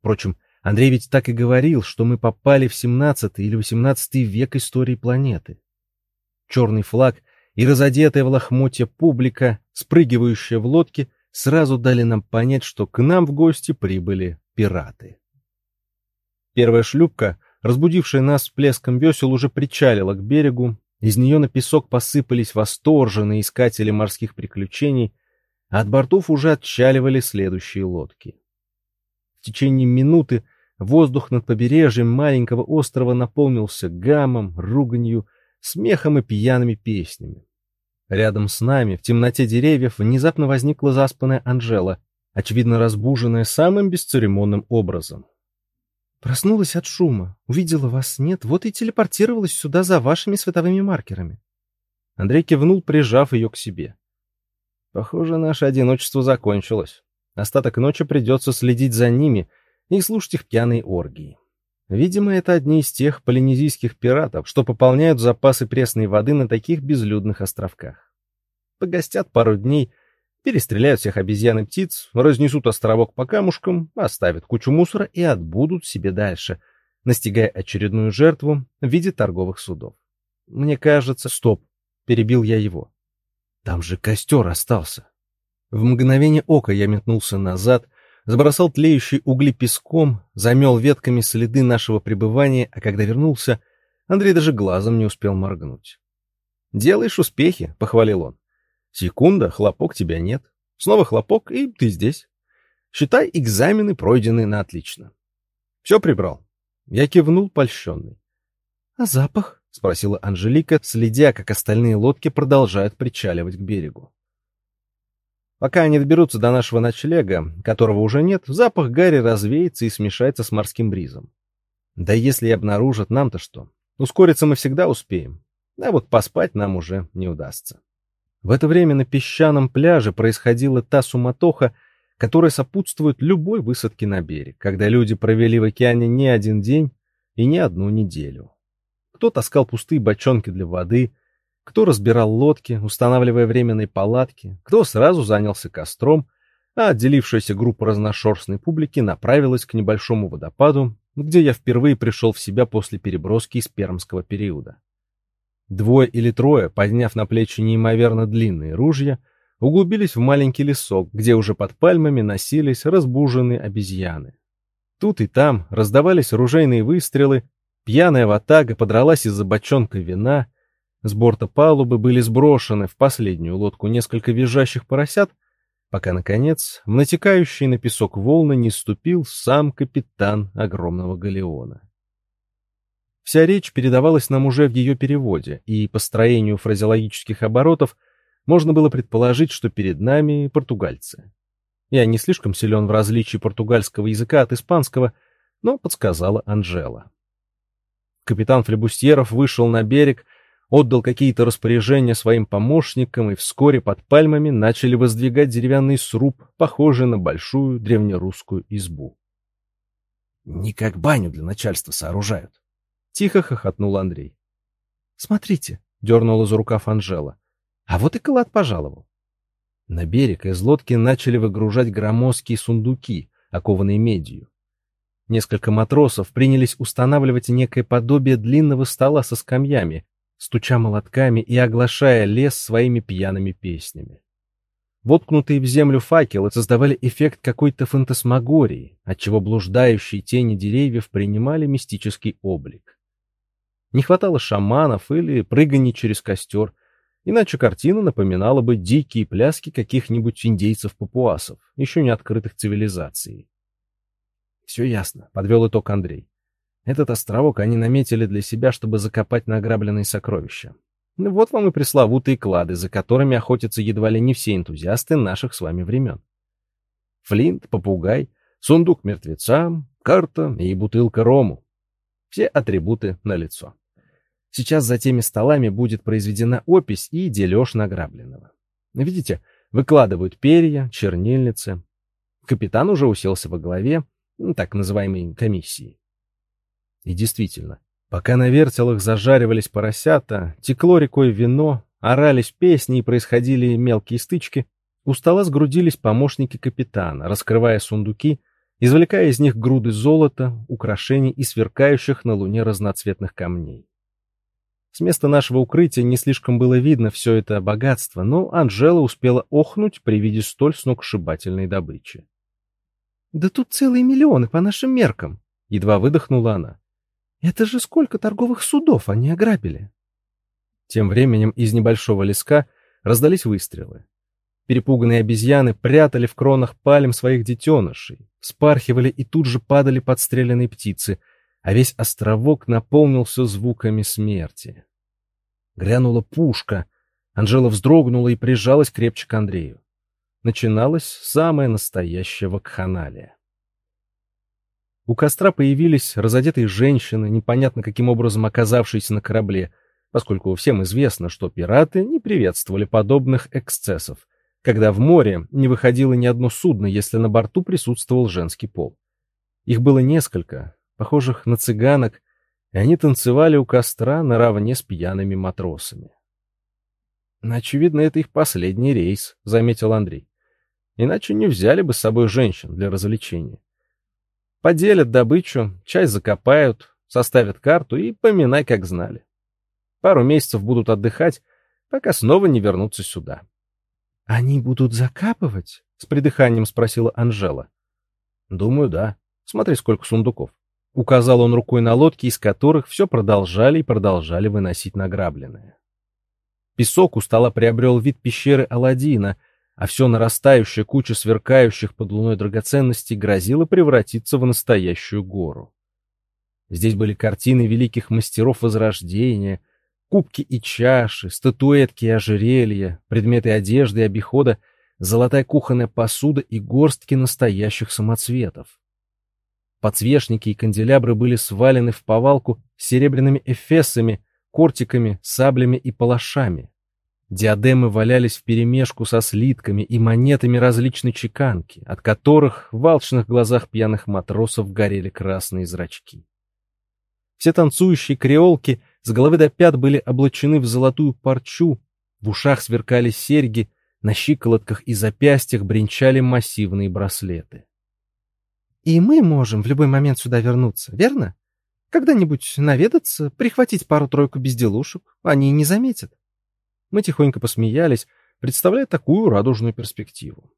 Впрочем, Андрей ведь так и говорил, что мы попали в 17 или 18 век истории планеты. Черный флаг и разодетая в лохмотья публика, спрыгивающая в лодке, сразу дали нам понять, что к нам в гости прибыли пираты. Первая шлюпка, разбудившая нас плеском весел, уже причалила к берегу, из нее на песок посыпались восторженные искатели морских приключений, а от бортов уже отчаливали следующие лодки. В течение минуты воздух над побережьем маленького острова наполнился гамом, руганью, смехом и пьяными песнями. Рядом с нами, в темноте деревьев, внезапно возникла заспанная Анжела, очевидно разбуженная самым бесцеремонным образом. Проснулась от шума, увидела вас нет, вот и телепортировалась сюда за вашими световыми маркерами. Андрей кивнул, прижав ее к себе. Похоже, наше одиночество закончилось. Остаток ночи придется следить за ними и слушать их пьяные оргии. Видимо, это одни из тех полинезийских пиратов, что пополняют запасы пресной воды на таких безлюдных островках. Погостят пару дней, перестреляют всех обезьян и птиц, разнесут островок по камушкам, оставят кучу мусора и отбудут себе дальше, настигая очередную жертву в виде торговых судов. Мне кажется... Стоп! Перебил я его. Там же костер остался. В мгновение ока я метнулся назад — забросал тлеющие угли песком, замел ветками следы нашего пребывания, а когда вернулся, Андрей даже глазом не успел моргнуть. «Делаешь успехи», — похвалил он. «Секунда, хлопок тебя нет. Снова хлопок, и ты здесь. Считай, экзамены пройдены на отлично. Все прибрал». Я кивнул, польщенный. «А запах?» — спросила Анжелика, следя, как остальные лодки продолжают причаливать к берегу. Пока они доберутся до нашего ночлега, которого уже нет, запах гари развеется и смешается с морским бризом. Да если и обнаружат, нам-то что? Ускориться мы всегда успеем. А вот поспать нам уже не удастся. В это время на песчаном пляже происходила та суматоха, которая сопутствует любой высадке на берег, когда люди провели в океане не один день и не одну неделю. Кто таскал пустые бочонки для воды, кто разбирал лодки, устанавливая временные палатки, кто сразу занялся костром, а отделившаяся группа разношерстной публики направилась к небольшому водопаду, где я впервые пришел в себя после переброски из пермского периода. Двое или трое, подняв на плечи неимоверно длинные ружья, углубились в маленький лесок, где уже под пальмами носились разбуженные обезьяны. Тут и там раздавались ружейные выстрелы, пьяная ватага подралась из-за бочонка вина, с борта палубы были сброшены в последнюю лодку несколько визжащих поросят, пока, наконец, в натекающий на песок волны не ступил сам капитан огромного галеона. Вся речь передавалась нам уже в ее переводе, и по строению фразеологических оборотов можно было предположить, что перед нами португальцы. Я не слишком силен в различии португальского языка от испанского, но подсказала Анжела. Капитан Флебустьеров вышел на берег, отдал какие-то распоряжения своим помощникам, и вскоре под пальмами начали воздвигать деревянный сруб, похожий на большую древнерусскую избу. — Не как баню для начальства сооружают. Тихо хохотнул Андрей. — Смотрите, — дернула за рукав Анжела. — А вот и Калат пожаловал. На берег из лодки начали выгружать громоздкие сундуки, окованные медью. Несколько матросов принялись устанавливать некое подобие длинного стола со скамьями, стуча молотками и оглашая лес своими пьяными песнями. Воткнутые в землю факелы создавали эффект какой-то фантасмагории, отчего блуждающие тени деревьев принимали мистический облик. Не хватало шаманов или прыганий через костер, иначе картина напоминала бы дикие пляски каких-нибудь индейцев-папуасов, еще не открытых цивилизацией. «Все ясно», — подвел итог Андрей. Этот островок они наметили для себя, чтобы закопать награбленные сокровища. Ну вот вам и пресловутые клады, за которыми охотятся едва ли не все энтузиасты наших с вами времен. Флинт, попугай, сундук мертвеца, карта и бутылка рому. Все атрибуты на лицо. Сейчас за теми столами будет произведена опись и дележ награбленного. Видите, выкладывают перья, чернильницы. Капитан уже уселся во главе так называемой комиссии. И действительно, пока на вертелах зажаривались поросята, текло рекой вино, орались песни и происходили мелкие стычки, у стола сгрудились помощники капитана, раскрывая сундуки, извлекая из них груды золота, украшений и сверкающих на луне разноцветных камней. С места нашего укрытия не слишком было видно все это богатство, но Анжела успела охнуть при виде столь сногсшибательной добычи. «Да тут целые миллионы по нашим меркам!» — едва выдохнула она. Это же сколько торговых судов они ограбили. Тем временем из небольшого леска раздались выстрелы. Перепуганные обезьяны прятали в кронах пальм своих детенышей, спархивали и тут же падали подстреленные птицы, а весь островок наполнился звуками смерти. Грянула пушка. Анжела вздрогнула и прижалась крепче к Андрею. Начиналась самая настоящая вакханалия. У костра появились разодетые женщины, непонятно каким образом оказавшиеся на корабле, поскольку всем известно, что пираты не приветствовали подобных эксцессов, когда в море не выходило ни одно судно, если на борту присутствовал женский пол. Их было несколько, похожих на цыганок, и они танцевали у костра наравне с пьяными матросами. «Очевидно, это их последний рейс», — заметил Андрей. «Иначе не взяли бы с собой женщин для развлечения». Поделят добычу, часть закопают, составят карту и поминай, как знали. Пару месяцев будут отдыхать, пока снова не вернутся сюда. — Они будут закапывать? — с придыханием спросила Анжела. — Думаю, да. Смотри, сколько сундуков. Указал он рукой на лодки, из которых все продолжали и продолжали выносить награбленное. Песок устало приобрел вид пещеры Аладдина — а все нарастающая куча сверкающих под луной драгоценностей грозила превратиться в настоящую гору. Здесь были картины великих мастеров Возрождения, кубки и чаши, статуэтки и ожерелья, предметы одежды и обихода, золотая кухонная посуда и горстки настоящих самоцветов. Подсвечники и канделябры были свалены в повалку серебряными эфесами, кортиками, саблями и палашами. Диадемы валялись вперемешку со слитками и монетами различной чеканки, от которых в алчных глазах пьяных матросов горели красные зрачки. Все танцующие креолки с головы до пят были облачены в золотую парчу, в ушах сверкали серьги, на щиколотках и запястьях бренчали массивные браслеты. «И мы можем в любой момент сюда вернуться, верно? Когда-нибудь наведаться, прихватить пару-тройку безделушек, они не заметят». Мы тихонько посмеялись, представляя такую радужную перспективу.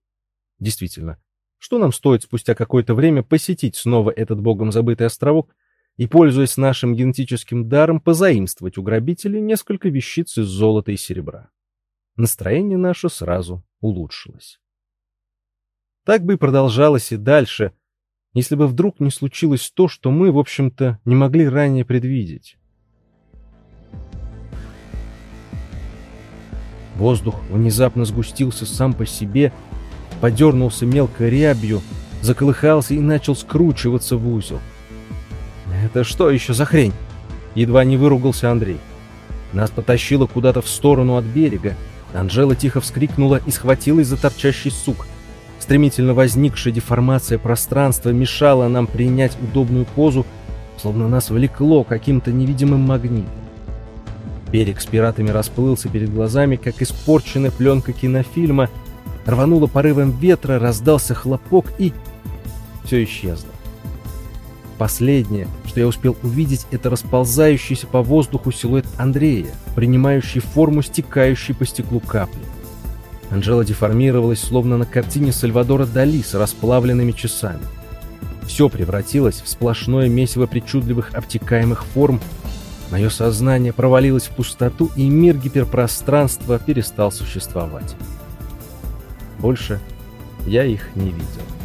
Действительно, что нам стоит спустя какое-то время посетить снова этот богом забытый островок и, пользуясь нашим генетическим даром, позаимствовать у грабителей несколько вещиц из золота и серебра? Настроение наше сразу улучшилось. Так бы и продолжалось и дальше, если бы вдруг не случилось то, что мы, в общем-то, не могли ранее предвидеть. Воздух внезапно сгустился сам по себе, подернулся мелкой рябью, заколыхался и начал скручиваться в узел. «Это что еще за хрень?» Едва не выругался Андрей. Нас потащило куда-то в сторону от берега. Анжела тихо вскрикнула и схватилась за торчащий сук. Стремительно возникшая деформация пространства мешала нам принять удобную позу, словно нас влекло каким-то невидимым магнитом. Берег с пиратами расплылся перед глазами, как испорченная пленка кинофильма. Рвануло порывом ветра, раздался хлопок и... Все исчезло. Последнее, что я успел увидеть, это расползающийся по воздуху силуэт Андрея, принимающий форму стекающей по стеклу капли. Анжела деформировалась, словно на картине Сальвадора Дали с расплавленными часами. Все превратилось в сплошное месиво причудливых обтекаемых форм. Мое сознание провалилось в пустоту, и мир гиперпространства перестал существовать. Больше я их не видел.